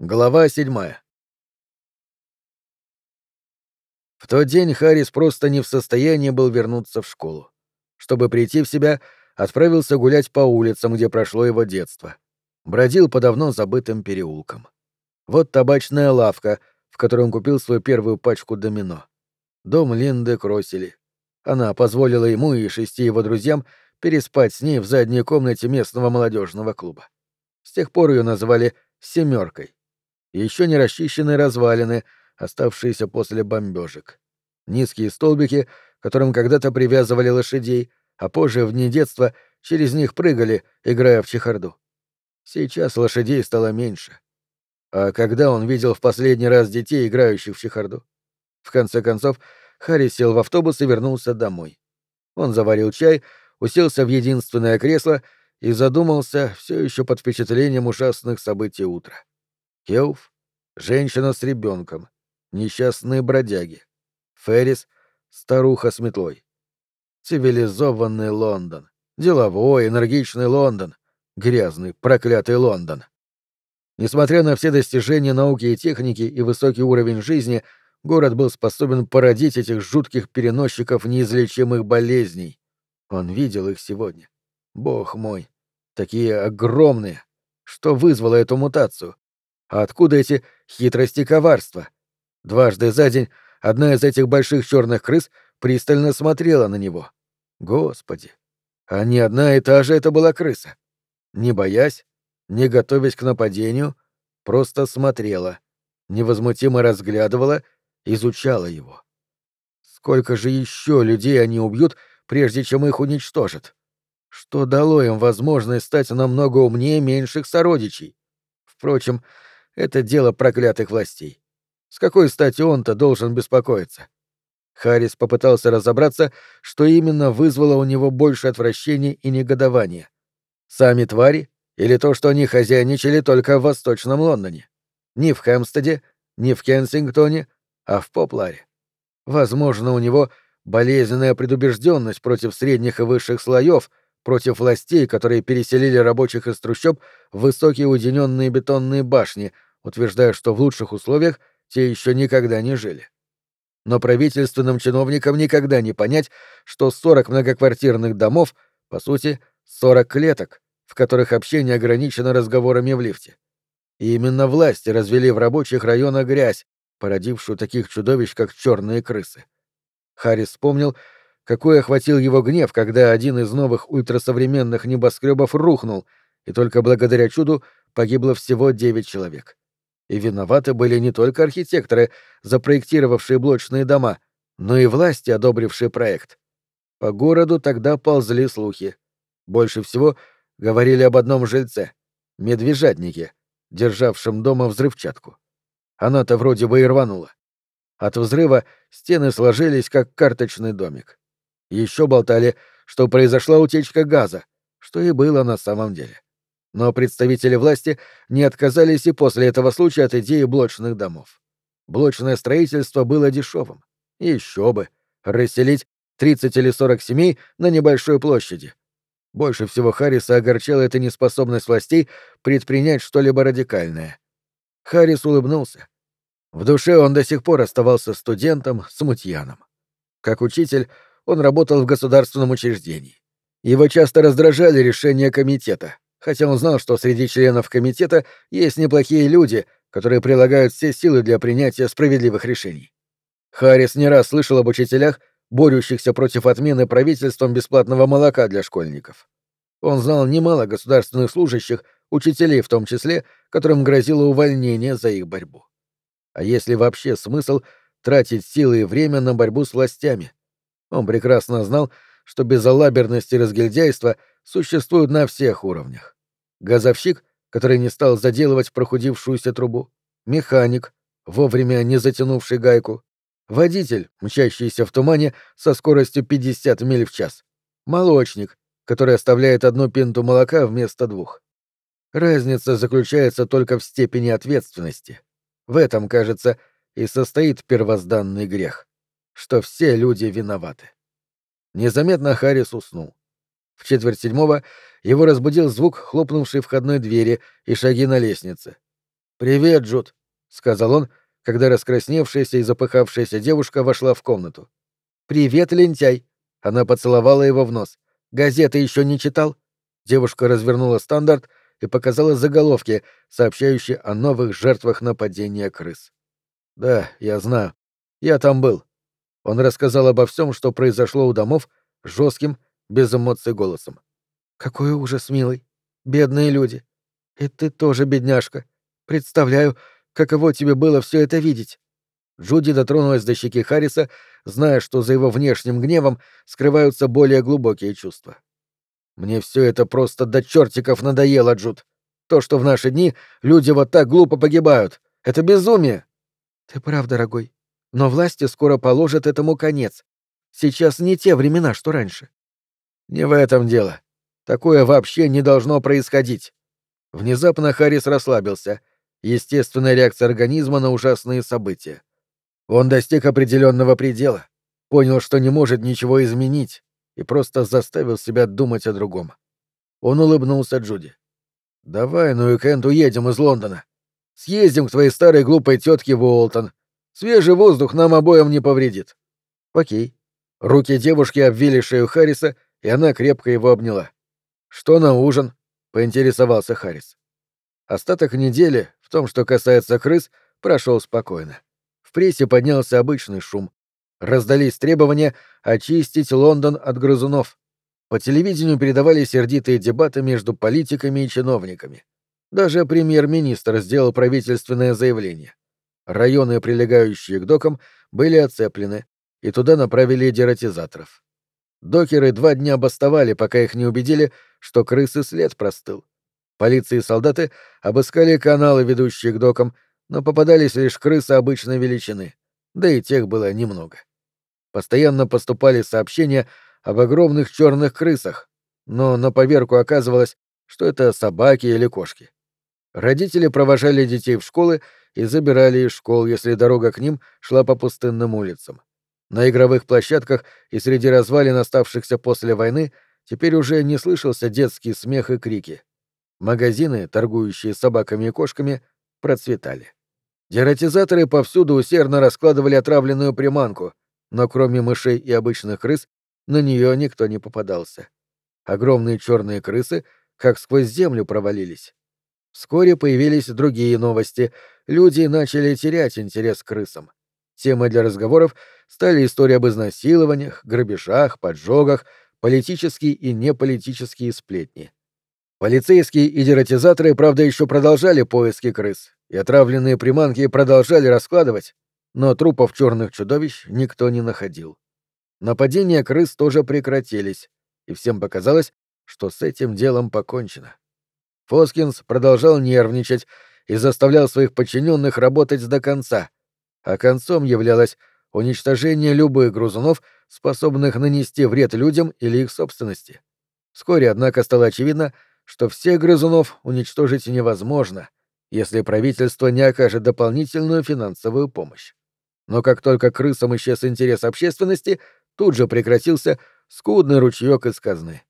Глава седьмая. В тот день Харрис просто не в состоянии был вернуться в школу. Чтобы прийти в себя, отправился гулять по улицам, где прошло его детство. Бродил по давно забытым переулкам. Вот табачная лавка, в которой он купил свою первую пачку домино. Дом Линды Кроссели. Она позволила ему и шести его друзьям переспать с ней в задней комнате местного молодежного клуба. С тех пор ее называли «семеркой» еще не расчищенные развалины, оставшиеся после бомбежек. Низкие столбики, которым когда-то привязывали лошадей, а позже, в дни детства, через них прыгали, играя в чехарду. Сейчас лошадей стало меньше. А когда он видел в последний раз детей, играющих в чехарду? В конце концов, Харри сел в автобус и вернулся домой. Он заварил чай, уселся в единственное кресло и задумался все еще под впечатлением ужасных событий утра. Кеуф, женщина с ребенком, несчастные бродяги, Феррис, старуха с метлой. Цивилизованный Лондон, деловой, энергичный Лондон, грязный, проклятый Лондон. Несмотря на все достижения науки и техники и высокий уровень жизни, город был способен породить этих жутких переносчиков неизлечимых болезней. Он видел их сегодня. Бог мой, такие огромные. Что вызвало эту мутацию? А откуда эти хитрости и коварства? Дважды за день одна из этих больших черных крыс пристально смотрела на него. Господи! А не одна и та же это была крыса. Не боясь, не готовясь к нападению, просто смотрела, невозмутимо разглядывала, изучала его. Сколько же еще людей они убьют, прежде чем их уничтожат? Что дало им возможность стать намного умнее меньших сородичей? Впрочем, это дело проклятых властей. С какой стати он-то должен беспокоиться? Харрис попытался разобраться, что именно вызвало у него больше отвращения и негодования. Сами твари или то, что они хозяйничали только в Восточном Лондоне? Ни в Хэмстеде, ни в Кенсингтоне, а в Попларе. Возможно, у него болезненная предубежденность против средних и высших слоев — против властей, которые переселили рабочих из трущоб в высокие уединенные бетонные башни, утверждая, что в лучших условиях те еще никогда не жили. Но правительственным чиновникам никогда не понять, что 40 многоквартирных домов, по сути, 40 клеток, в которых общение ограничено разговорами в лифте. И именно власти развели в рабочих районах грязь, породившую таких чудовищ, как черные крысы. Харрис вспомнил, какой охватил его гнев, когда один из новых ультрасовременных небоскребов рухнул, и только благодаря чуду погибло всего девять человек. И виноваты были не только архитекторы, запроектировавшие блочные дома, но и власти, одобрившие проект. По городу тогда ползли слухи. Больше всего говорили об одном жильце — медвежатнике, державшем дома взрывчатку. Она-то вроде бы и рванула. От взрыва стены сложились, как карточный домик. Еще болтали, что произошла утечка газа, что и было на самом деле. Но представители власти не отказались и после этого случая от идеи блочных домов. Блочное строительство было дешевым. Еще бы. Расселить 30 или 40 семей на небольшой площади. Больше всего Харриса огорчала эта неспособность властей предпринять что-либо радикальное. Харрис улыбнулся. В душе он до сих пор оставался студентом, смутьяном. Как учитель, он работал в государственном учреждении. Его часто раздражали решения комитета, хотя он знал, что среди членов комитета есть неплохие люди, которые прилагают все силы для принятия справедливых решений. Харрис не раз слышал об учителях, борющихся против отмены правительством бесплатного молока для школьников. Он знал немало государственных служащих, учителей в том числе, которым грозило увольнение за их борьбу. А если вообще смысл тратить силы и время на борьбу с властями? Он прекрасно знал, что безалаберность и разгильдяйство существуют на всех уровнях. Газовщик, который не стал заделывать прохудившуюся трубу, механик, вовремя не затянувший гайку, водитель, мчащийся в тумане со скоростью 50 миль в час, молочник, который оставляет одну пинту молока вместо двух. Разница заключается только в степени ответственности. В этом, кажется, и состоит первозданный грех что все люди виноваты. Незаметно Харрис уснул. В четверть седьмого его разбудил звук хлопнувшей входной двери и шаги на лестнице. «Привет, Джуд», — сказал он, когда раскрасневшаяся и запыхавшаяся девушка вошла в комнату. «Привет, лентяй!» — она поцеловала его в нос. «Газеты еще не читал?» Девушка развернула стандарт и показала заголовки, сообщающие о новых жертвах нападения крыс. «Да, я знаю. Я там был». Он рассказал обо всем, что произошло у домов, жестким, без эмоций голосом. «Какой ужас, милый. Бедные люди. И ты тоже бедняжка. Представляю, каково тебе было все это видеть». Джуди дотронулась до щеки Харриса, зная, что за его внешним гневом скрываются более глубокие чувства. «Мне все это просто до чертиков надоело, Джуд. То, что в наши дни люди вот так глупо погибают. Это безумие!» «Ты прав, дорогой. Но власти скоро положат этому конец. Сейчас не те времена, что раньше». «Не в этом дело. Такое вообще не должно происходить». Внезапно Харрис расслабился. Естественная реакция организма на ужасные события. Он достиг определенного предела, понял, что не может ничего изменить, и просто заставил себя думать о другом. Он улыбнулся Джуди. «Давай на уикенд уедем из Лондона. Съездим к твоей старой глупой тетке Уолтон. Свежий воздух нам обоим не повредит». «Окей». Руки девушки обвили шею Харриса, и она крепко его обняла. «Что на ужин?» — поинтересовался Харрис. Остаток недели, в том, что касается крыс, прошел спокойно. В прессе поднялся обычный шум. Раздались требования очистить Лондон от грызунов. По телевидению передавали сердитые дебаты между политиками и чиновниками. Даже премьер-министр сделал правительственное заявление. Районы, прилегающие к докам, были оцеплены, и туда направили дератизаторов. Докеры два дня бастовали, пока их не убедили, что крысы след простыл. Полиция и солдаты обыскали каналы, ведущие к докам, но попадались лишь крысы обычной величины, да и тех было немного. Постоянно поступали сообщения об огромных черных крысах, но на поверку оказывалось, что это собаки или кошки. Родители провожали детей в школы и забирали из школ, если дорога к ним шла по пустынным улицам. На игровых площадках и среди развалин, оставшихся после войны, теперь уже не слышался детский смех и крики. Магазины, торгующие собаками и кошками, процветали. Дератизаторы повсюду усердно раскладывали отравленную приманку, но кроме мышей и обычных крыс на нее никто не попадался. Огромные черные крысы как сквозь землю провалились. Вскоре появились другие новости. Люди начали терять интерес к крысам. Темой для разговоров стали истории об изнасилованиях, грабежах, поджогах, политические и неполитические сплетни. Полицейские и дератизаторы, правда, еще продолжали поиски крыс, и отравленные приманки продолжали раскладывать, но трупов черных чудовищ никто не находил. Нападения крыс тоже прекратились, и всем показалось, что с этим делом покончено. Фоскинс продолжал нервничать и заставлял своих подчиненных работать до конца, а концом являлось уничтожение любых грузунов, способных нанести вред людям или их собственности. Вскоре, однако, стало очевидно, что всех грызунов уничтожить невозможно, если правительство не окажет дополнительную финансовую помощь. Но как только крысам исчез интерес общественности, тут же прекратился скудный ручеек из казны.